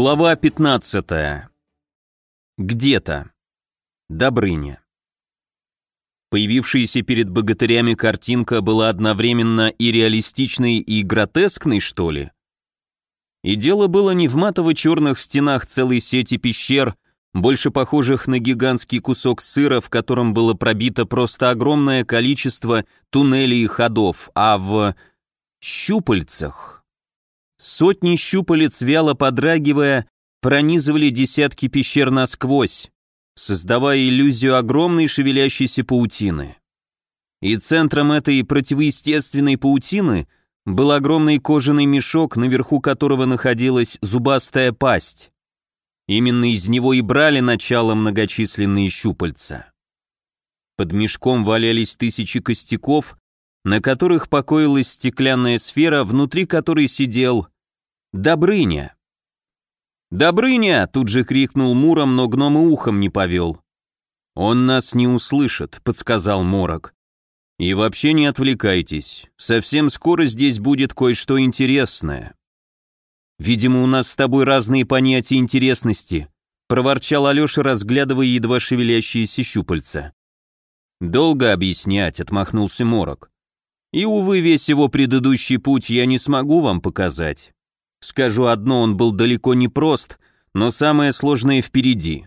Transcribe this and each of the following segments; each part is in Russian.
Глава 15. Где-то. Добрыня. Появившаяся перед богатырями картинка была одновременно и реалистичной, и гротескной, что ли? И дело было не в матово-черных стенах целой сети пещер, больше похожих на гигантский кусок сыра, в котором было пробито просто огромное количество туннелей и ходов, а в щупальцах. Сотни щупалец, вяло подрагивая, пронизывали десятки пещер насквозь, создавая иллюзию огромной шевелящейся паутины. И центром этой противоестественной паутины был огромный кожаный мешок, наверху которого находилась зубастая пасть. Именно из него и брали начало многочисленные щупальца. Под мешком валялись тысячи костяков, на которых покоилась стеклянная сфера, внутри которой сидел Добрыня. «Добрыня!» — тут же крикнул Муром, но гном и ухом не повел. «Он нас не услышит», — подсказал Морок. «И вообще не отвлекайтесь, совсем скоро здесь будет кое-что интересное». «Видимо, у нас с тобой разные понятия интересности», — проворчал Алеша, разглядывая едва шевелящиеся щупальца. «Долго объяснять», — отмахнулся Морок. И, увы, весь его предыдущий путь я не смогу вам показать. Скажу одно, он был далеко не прост, но самое сложное впереди.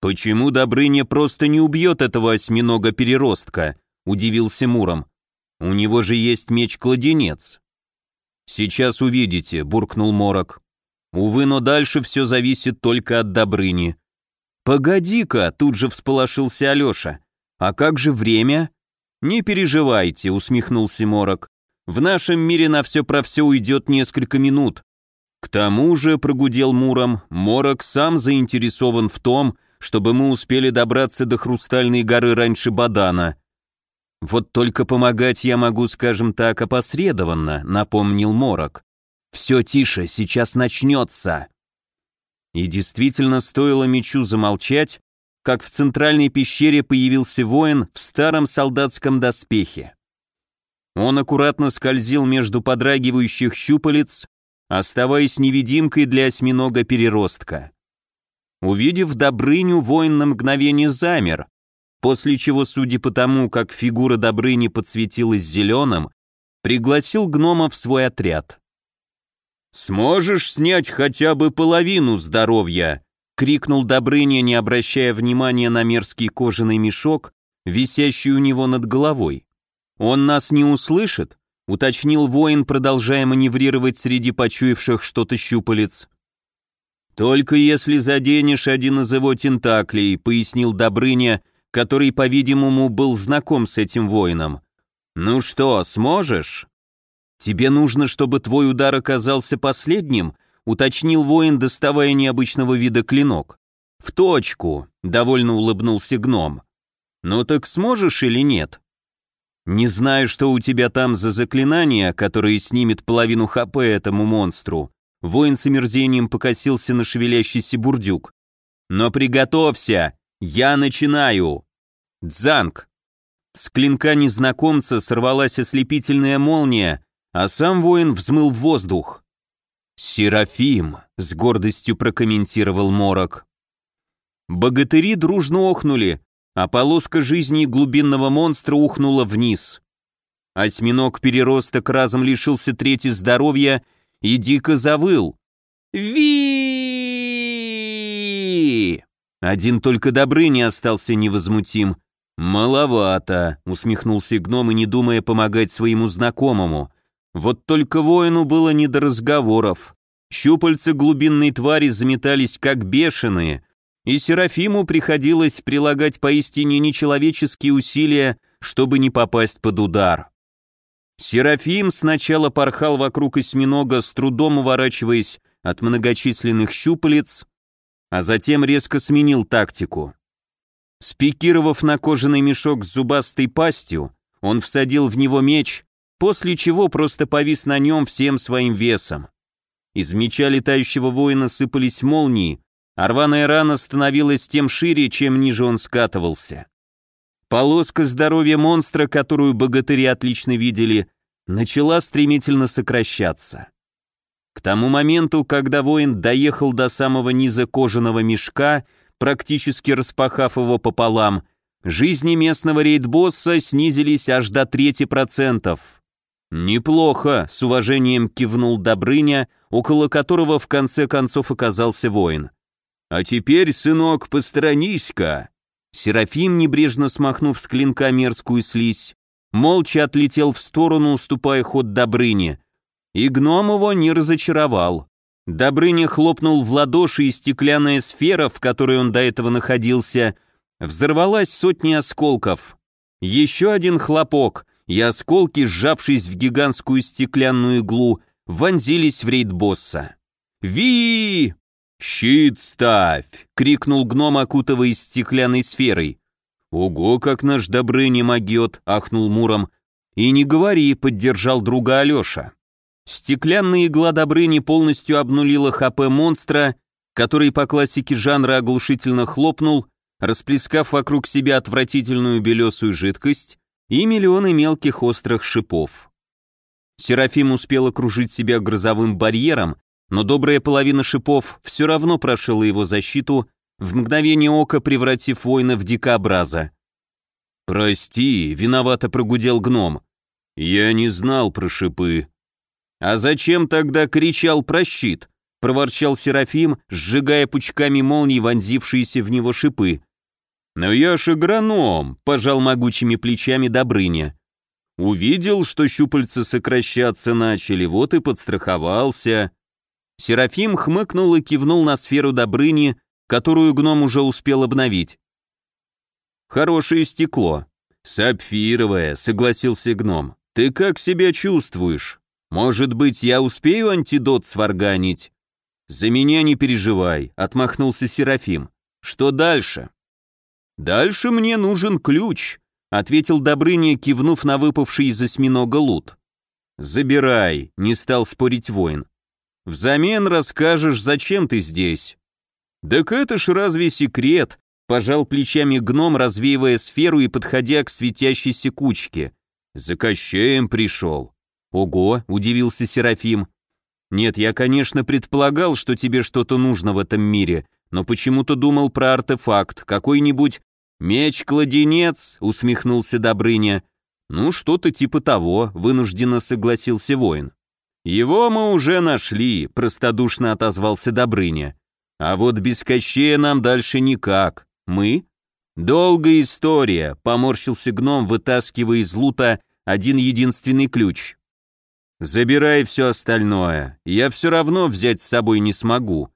Почему Добрыня просто не убьет этого осьминога-переростка? Удивился Муром. У него же есть меч-кладенец. Сейчас увидите, буркнул Морок. Увы, но дальше все зависит только от Добрыни. Погоди-ка, тут же всполошился Алеша. А как же время? «Не переживайте», — усмехнулся Морок. «В нашем мире на все про все уйдет несколько минут». «К тому же», — прогудел Муром, — «Морок сам заинтересован в том, чтобы мы успели добраться до Хрустальной горы раньше Бадана». «Вот только помогать я могу, скажем так, опосредованно», — напомнил Морок. «Все тише, сейчас начнется». И действительно стоило мечу замолчать, как в центральной пещере появился воин в старом солдатском доспехе. Он аккуратно скользил между подрагивающих щупалец, оставаясь невидимкой для осьминога-переростка. Увидев Добрыню, воин на мгновение замер, после чего, судя по тому, как фигура Добрыни подсветилась зеленым, пригласил гнома в свой отряд. «Сможешь снять хотя бы половину здоровья?» — крикнул Добрыня, не обращая внимания на мерзкий кожаный мешок, висящий у него над головой. «Он нас не услышит?» — уточнил воин, продолжая маневрировать среди почуявших что-то щупалец. «Только если заденешь один из его тентаклей», — пояснил Добрыня, который, по-видимому, был знаком с этим воином. «Ну что, сможешь?» «Тебе нужно, чтобы твой удар оказался последним», уточнил воин, доставая необычного вида клинок. «В точку», — довольно улыбнулся гном. «Ну так сможешь или нет?» «Не знаю, что у тебя там за заклинание, которое снимет половину ХП этому монстру», воин с омерзением покосился на шевелящийся бурдюк. «Но приготовься! Я начинаю!» «Дзанг!» С клинка незнакомца сорвалась ослепительная молния, а сам воин взмыл в воздух. «Серафим», — с гордостью прокомментировал Морок. Богатыри дружно охнули, а полоска жизни глубинного монстра ухнула вниз. Осьминог-переросток разом лишился трети здоровья и дико завыл. ви Один только Добрыни остался невозмутим. «Маловато», — усмехнулся гном и не думая помогать своему знакомому. Вот только воину было не до разговоров. Щупальца глубинной твари заметались как бешеные, и Серафиму приходилось прилагать поистине нечеловеческие усилия, чтобы не попасть под удар. Серафим сначала порхал вокруг осьминога, с трудом уворачиваясь от многочисленных щупалец, а затем резко сменил тактику. Спикировав на кожаный мешок с зубастой пастью, он всадил в него меч после чего просто повис на нем всем своим весом. Из меча летающего воина сыпались молнии, а рваная рана становилась тем шире, чем ниже он скатывался. Полоска здоровья монстра, которую богатыри отлично видели, начала стремительно сокращаться. К тому моменту, когда воин доехал до самого низа кожаного мешка, практически распахав его пополам, жизни местного рейдбосса снизились аж до трети процентов. «Неплохо», — с уважением кивнул Добрыня, около которого в конце концов оказался воин. «А теперь, сынок, посторонись-ка!» Серафим, небрежно смахнув с клинка мерзкую слизь, молча отлетел в сторону, уступая ход Добрыне. И гном его не разочаровал. Добрыня хлопнул в ладоши, и стеклянная сфера, в которой он до этого находился, взорвалась сотни осколков. Еще один хлопок, и осколки, сжавшись в гигантскую стеклянную иглу, вонзились в рейд босса. «Ви!» «Щит ставь!» — крикнул гном, окутываясь стеклянной сферой. «Ого, как наш Добрыня могет!» — ахнул Муром. «И не говори!» — поддержал друга Алеша. Стеклянная игла Добрыни полностью обнулила ХП монстра, который по классике жанра оглушительно хлопнул, расплескав вокруг себя отвратительную белесую жидкость и миллионы мелких острых шипов. Серафим успел окружить себя грозовым барьером, но добрая половина шипов все равно прошила его защиту, в мгновение ока превратив воина в дикообраза. «Прости», — виновато прогудел гном. «Я не знал про шипы». «А зачем тогда кричал про щит?» — проворчал Серафим, сжигая пучками молний вонзившиеся в него шипы. «Но я ж агроном», — пожал могучими плечами Добрыня. «Увидел, что щупальца сокращаться начали, вот и подстраховался». Серафим хмыкнул и кивнул на сферу Добрыни, которую гном уже успел обновить. «Хорошее стекло». «Сапфировое», — согласился гном. «Ты как себя чувствуешь? Может быть, я успею антидот сварганить?» «За меня не переживай», — отмахнулся Серафим. «Что дальше?» «Дальше мне нужен ключ», — ответил Добрыня, кивнув на выпавший из осьминога лут. «Забирай», — не стал спорить воин. Взамен расскажешь, зачем ты здесь». «Так это ж разве секрет?» — пожал плечами гном, развеивая сферу и подходя к светящейся кучке. «За Кощеем пришел». «Ого!» — удивился Серафим. «Нет, я, конечно, предполагал, что тебе что-то нужно в этом мире, но почему-то думал про артефакт, какой-нибудь меч-кладенец», — усмехнулся Добрыня. «Ну, что-то типа того», — вынужденно согласился воин. «Его мы уже нашли», — простодушно отозвался Добрыня. «А вот без Кощея нам дальше никак. Мы?» «Долгая история», — поморщился гном, вытаскивая из лута один единственный ключ. «Забирай все остальное, я все равно взять с собой не смогу».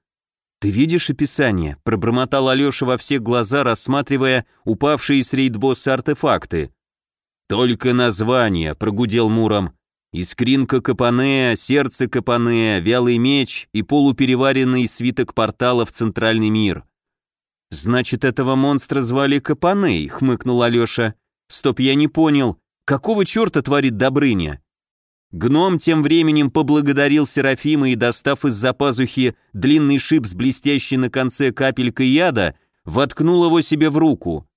«Ты видишь описание?» — пробормотал Алеша во все глаза, рассматривая упавшие с рейдбосса артефакты. «Только название», — прогудел Муром. Искринка Капанея, сердце Капанея, вялый меч и полупереваренный свиток портала в центральный мир. «Значит, этого монстра звали Капаней», — хмыкнул Алеша. «Стоп, я не понял. Какого черта творит Добрыня?» Гном тем временем поблагодарил Серафима и, достав из-за пазухи длинный шип с блестящей на конце капелькой яда, воткнул его себе в руку.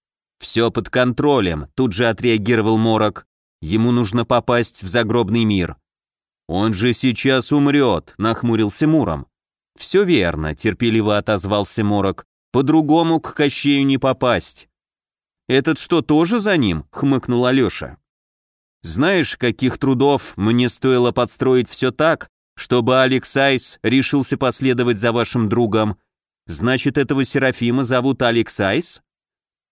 «Все под контролем», — тут же отреагировал Морок. Ему нужно попасть в загробный мир. Он же сейчас умрет, нахмурился Муром. Все верно, терпеливо отозвался Морок. По-другому к Кощею не попасть. Этот что, тоже за ним? хмыкнул Алеша. Знаешь, каких трудов мне стоило подстроить все так, чтобы Алекс Айс решился последовать за вашим другом. Значит, этого Серафима зовут Алекс Айс?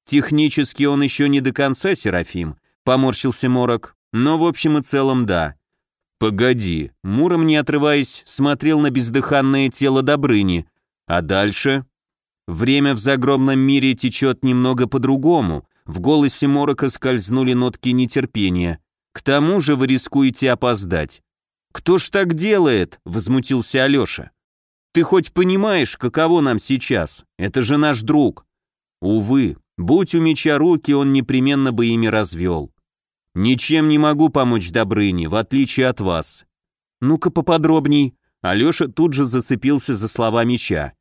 Технически он еще не до конца Серафим, Поморщился Морок. Но в общем и целом да. Погоди. Муром, не отрываясь, смотрел на бездыханное тело Добрыни. А дальше? Время в загробном мире течет немного по-другому. В голосе Морока скользнули нотки нетерпения. К тому же вы рискуете опоздать. «Кто ж так делает?» — возмутился Алеша. «Ты хоть понимаешь, каково нам сейчас? Это же наш друг». Увы, будь у меча руки, он непременно бы ими развел. «Ничем не могу помочь Добрыне, в отличие от вас». «Ну-ка поподробней». Алеша тут же зацепился за слова меча.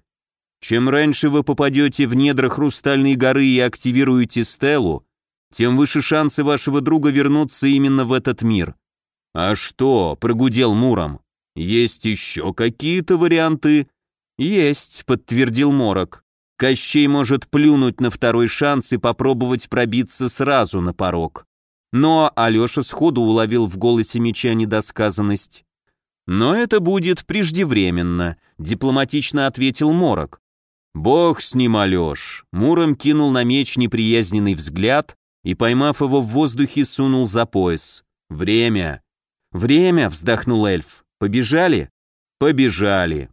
«Чем раньше вы попадете в недра Хрустальной горы и активируете Стеллу, тем выше шансы вашего друга вернуться именно в этот мир». «А что?» — прогудел Муром. Есть еще какие-то варианты? Есть, подтвердил Морок. Кощей может плюнуть на второй шанс и попробовать пробиться сразу на порог. Но Алеша сходу уловил в голосе меча недосказанность. «Но это будет преждевременно», — дипломатично ответил Морок. «Бог с ним, Алеш!» Муром кинул на меч неприязненный взгляд и, поймав его в воздухе, сунул за пояс. «Время!» «Время!» — вздохнул эльф. «Побежали?» «Побежали!»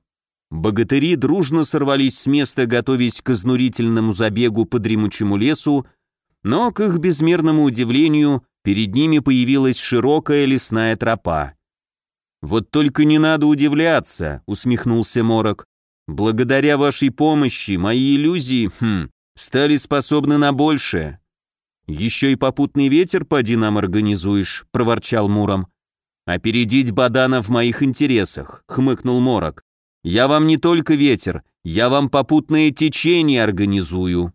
Богатыри дружно сорвались с места, готовясь к изнурительному забегу по дремучему лесу, но, к их безмерному удивлению, перед ними появилась широкая лесная тропа. «Вот только не надо удивляться», — усмехнулся Морок. «Благодаря вашей помощи мои иллюзии, хм, стали способны на большее». «Еще и попутный ветер поди нам организуешь», — проворчал Муром. «Опередить Бадана в моих интересах», — хмыкнул Морок. Я вам не только ветер, я вам попутное течение организую».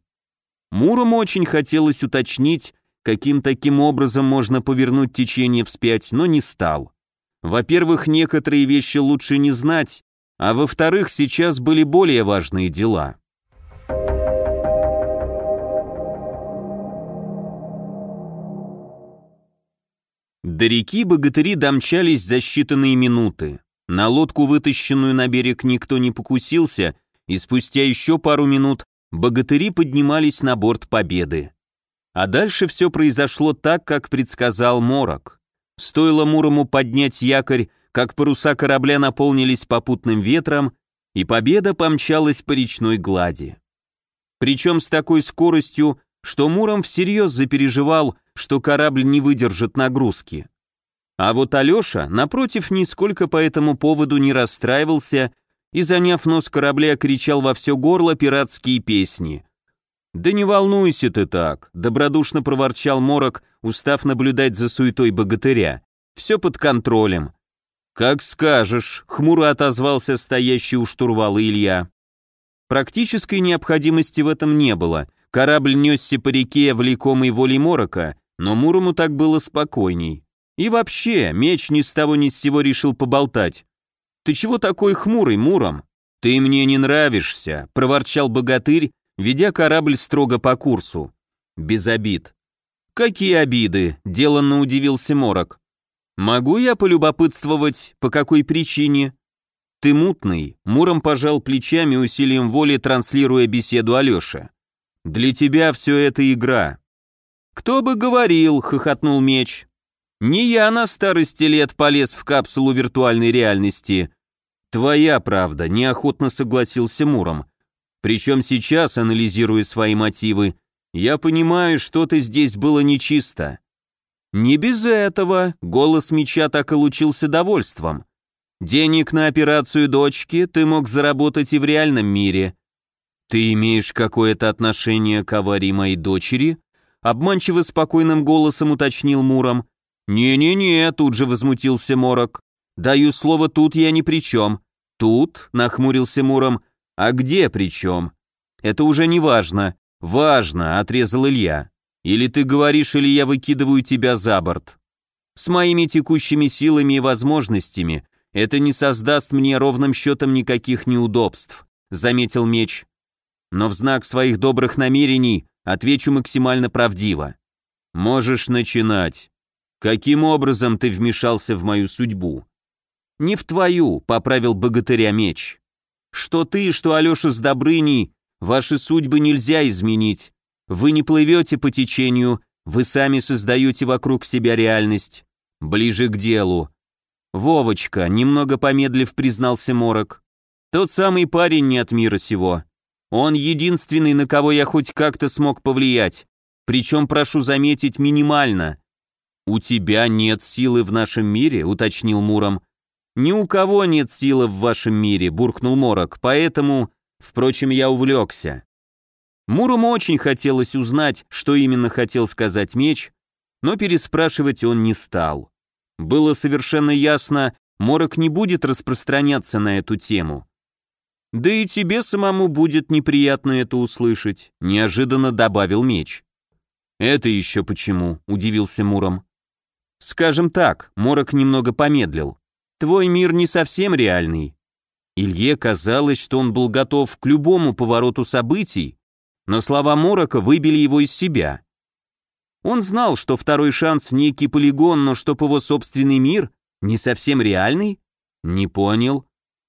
Мурому очень хотелось уточнить, каким таким образом можно повернуть течение вспять, но не стал. Во-первых, некоторые вещи лучше не знать, а во-вторых, сейчас были более важные дела. До реки богатыри домчались за считанные минуты. На лодку, вытащенную на берег, никто не покусился, и спустя еще пару минут богатыри поднимались на борт Победы. А дальше все произошло так, как предсказал Морок. Стоило Мурому поднять якорь, как паруса корабля наполнились попутным ветром, и Победа помчалась по речной глади. Причем с такой скоростью, что Муром всерьез запереживал, что корабль не выдержит нагрузки. А вот Алеша, напротив, нисколько по этому поводу не расстраивался и, заняв нос корабля, кричал во все горло пиратские песни. «Да не волнуйся ты так», — добродушно проворчал Морок, устав наблюдать за суетой богатыря. «Все под контролем». «Как скажешь», — хмуро отозвался стоящий у штурвала Илья. Практической необходимости в этом не было. Корабль несся по реке, влекомой волей Морока, но Мурому так было спокойней. И вообще, меч ни с того ни с сего решил поболтать. «Ты чего такой хмурый, Муром?» «Ты мне не нравишься», — проворчал богатырь, ведя корабль строго по курсу. Без обид. «Какие обиды?» — деланно удивился Морок. «Могу я полюбопытствовать, по какой причине?» «Ты мутный», — Муром пожал плечами усилием воли, транслируя беседу Алёше. «Для тебя все это игра». «Кто бы говорил», — хохотнул меч. Не я на старости лет полез в капсулу виртуальной реальности. Твоя правда, неохотно согласился Муром. Причем сейчас, анализируя свои мотивы, я понимаю, что-то здесь было нечисто. Не без этого, голос меча так и лучился довольством. Денег на операцию дочки ты мог заработать и в реальном мире. Ты имеешь какое-то отношение к аварии моей дочери? Обманчиво спокойным голосом уточнил Муром. «Не-не-не», — тут же возмутился Морок. «Даю слово, тут я ни при чем». «Тут?» — нахмурился Муром. «А где при чем?» «Это уже не важно». «Важно», — отрезал Илья. «Или ты говоришь, или я выкидываю тебя за борт». «С моими текущими силами и возможностями это не создаст мне ровным счетом никаких неудобств», — заметил меч. «Но в знак своих добрых намерений отвечу максимально правдиво». «Можешь начинать». Каким образом ты вмешался в мою судьбу? Не в твою, поправил богатыря меч. Что ты, что Алеша с Добрыней, ваши судьбы нельзя изменить. Вы не плывете по течению, вы сами создаете вокруг себя реальность. Ближе к делу. Вовочка, немного помедлив, признался Морок. Тот самый парень не от мира сего. Он единственный, на кого я хоть как-то смог повлиять. Причем, прошу заметить, минимально. «У тебя нет силы в нашем мире?» — уточнил Муром. «Ни у кого нет силы в вашем мире», — буркнул Морок, «поэтому...» Впрочем, я увлекся. Мурому очень хотелось узнать, что именно хотел сказать меч, но переспрашивать он не стал. Было совершенно ясно, Морок не будет распространяться на эту тему. «Да и тебе самому будет неприятно это услышать», — неожиданно добавил меч. «Это еще почему?» — удивился Муром. Скажем так, Морок немного помедлил. твой мир не совсем реальный». Илье казалось, что он был готов к любому повороту событий, но слова Морока выбили его из себя. Он знал, что второй шанс некий полигон, но чтоб его собственный мир не совсем реальный? Не понял.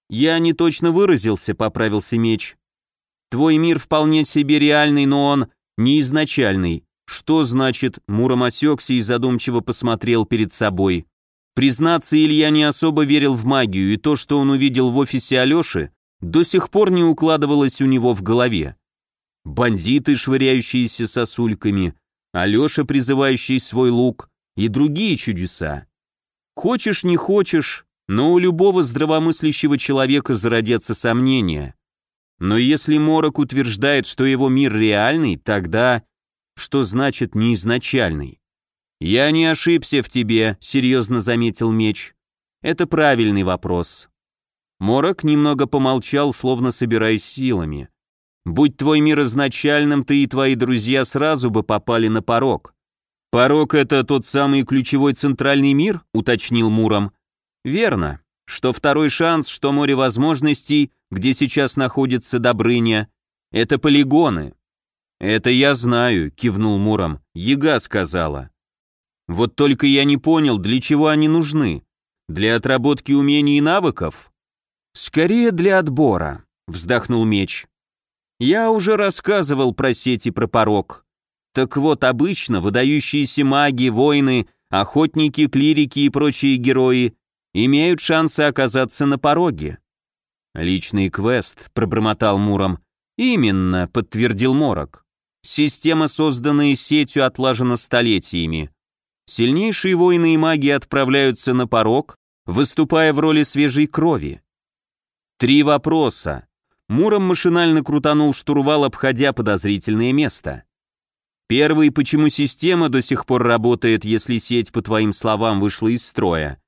Я не точно выразился, поправился меч. Твой мир вполне себе реальный, но он не изначальный. Что значит, Муром осекся и задумчиво посмотрел перед собой. Признаться, Илья не особо верил в магию, и то, что он увидел в офисе Алёши, до сих пор не укладывалось у него в голове. Бандиты, швыряющиеся сосульками, Алёша, призывающий свой лук, и другие чудеса. Хочешь, не хочешь, но у любого здравомыслящего человека зародятся сомнения. Но если Морок утверждает, что его мир реальный, тогда что значит неизначальный? «Я не ошибся в тебе», — серьезно заметил меч. «Это правильный вопрос». Морок немного помолчал, словно собираясь силами. «Будь твой мир изначальным, ты и твои друзья сразу бы попали на порог». «Порог — это тот самый ключевой центральный мир?» — уточнил Муром. «Верно. Что второй шанс, что море возможностей, где сейчас находится Добрыня, это полигоны». «Это я знаю», — кивнул Муром. «Яга сказала». Вот только я не понял, для чего они нужны. Для отработки умений и навыков? Скорее для отбора, вздохнул меч. Я уже рассказывал про сети про порог. Так вот, обычно выдающиеся маги, воины, охотники, клирики и прочие герои имеют шансы оказаться на пороге. Личный квест, пробормотал Муром. Именно, подтвердил Морок. Система, созданная сетью, отлажена столетиями. Сильнейшие воины и маги отправляются на порог, выступая в роли свежей крови. Три вопроса. Муром машинально крутанул штурвал, обходя подозрительное место. Первый, почему система до сих пор работает, если сеть, по твоим словам, вышла из строя?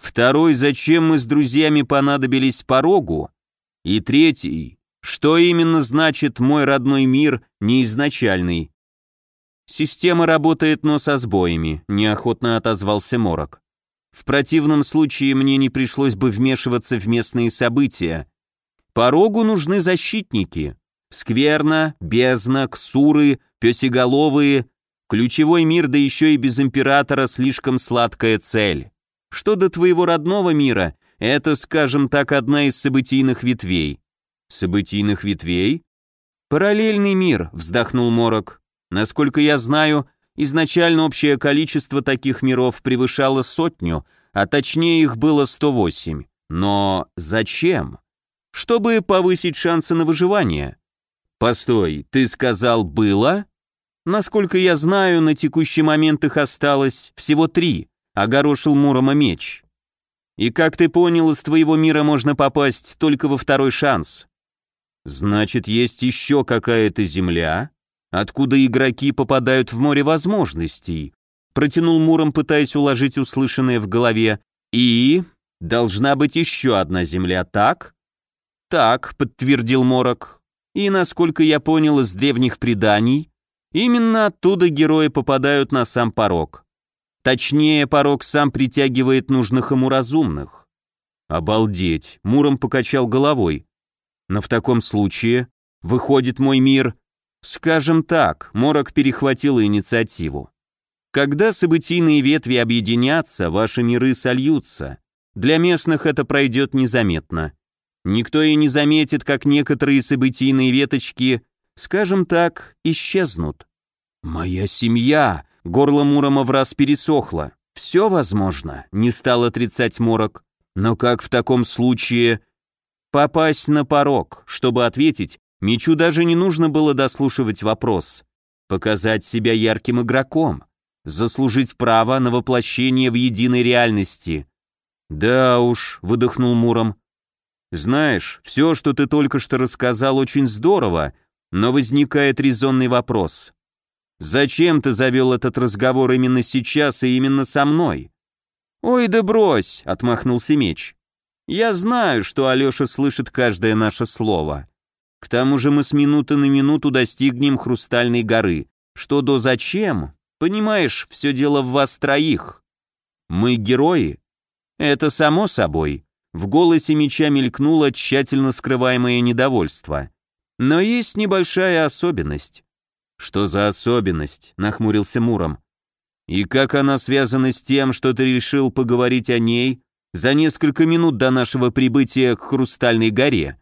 Второй, зачем мы с друзьями понадобились порогу? И третий, что именно значит «мой родной мир» неизначальный? «Система работает, но со сбоями», — неохотно отозвался Морок. «В противном случае мне не пришлось бы вмешиваться в местные события. Порогу нужны защитники. Скверна, бездна, ксуры, песеголовые. Ключевой мир, да еще и без императора, слишком сладкая цель. Что до твоего родного мира, это, скажем так, одна из событийных ветвей». «Событийных ветвей?» «Параллельный мир», — вздохнул Морок. Насколько я знаю, изначально общее количество таких миров превышало сотню, а точнее их было 108. Но зачем? Чтобы повысить шансы на выживание. Постой, ты сказал «было»? Насколько я знаю, на текущий момент их осталось всего три, огорошил Мурома меч. И как ты понял, из твоего мира можно попасть только во второй шанс. Значит, есть еще какая-то земля, Откуда игроки попадают в море возможностей? Протянул Муром, пытаясь уложить услышанное в голове. И... Должна быть еще одна земля, так? Так, подтвердил Морок. И, насколько я понял из древних преданий, именно оттуда герои попадают на сам порог. Точнее, порог сам притягивает нужных ему разумных. Обалдеть, Муром покачал головой. Но в таком случае, выходит, мой мир Скажем так, Морок перехватил инициативу. Когда событийные ветви объединятся, ваши миры сольются. Для местных это пройдет незаметно. Никто и не заметит, как некоторые событийные веточки, скажем так, исчезнут. «Моя семья!» — горло Мурома в раз пересохло. «Все возможно», — не стал отрицать Морок. «Но как в таком случае...» «Попасть на порог, чтобы ответить, Мичу даже не нужно было дослушивать вопрос. Показать себя ярким игроком, заслужить право на воплощение в единой реальности. «Да уж», — выдохнул Муром. «Знаешь, все, что ты только что рассказал, очень здорово, но возникает резонный вопрос. Зачем ты завел этот разговор именно сейчас и именно со мной?» «Ой, да брось!» — отмахнулся меч. «Я знаю, что Алеша слышит каждое наше слово. К тому же мы с минуты на минуту достигнем Хрустальной горы. Что до зачем? Понимаешь, все дело в вас троих. Мы герои. Это само собой. В голосе меча мелькнуло тщательно скрываемое недовольство. Но есть небольшая особенность. Что за особенность? нахмурился Муром. И как она связана с тем, что ты решил поговорить о ней за несколько минут до нашего прибытия к Хрустальной горе?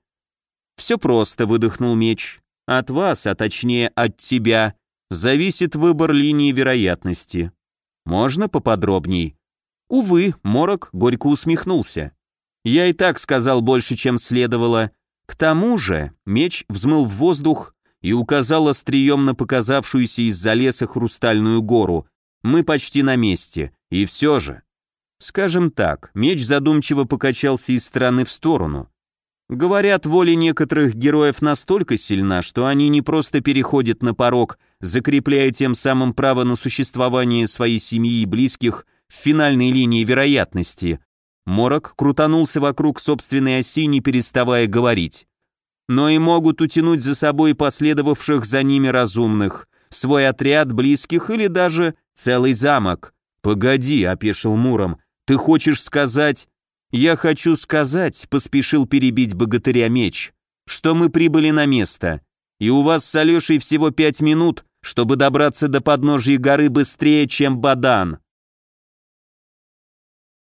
Все просто, выдохнул меч. От вас, а точнее от тебя, зависит выбор линии вероятности. Можно поподробней? Увы, Морок горько усмехнулся. Я и так сказал больше, чем следовало. К тому же меч взмыл в воздух и указал острием на показавшуюся из-за леса хрустальную гору. Мы почти на месте, и все же. Скажем так, меч задумчиво покачался из стороны в сторону. Говорят, воля некоторых героев настолько сильна, что они не просто переходят на порог, закрепляя тем самым право на существование своей семьи и близких в финальной линии вероятности. Морок крутанулся вокруг собственной оси, не переставая говорить. Но и могут утянуть за собой последовавших за ними разумных, свой отряд близких или даже целый замок. «Погоди», — опешил Муром, — «ты хочешь сказать...» «Я хочу сказать», — поспешил перебить богатыря меч, «что мы прибыли на место, и у вас с Алешей всего пять минут, чтобы добраться до подножия горы быстрее, чем Бадан».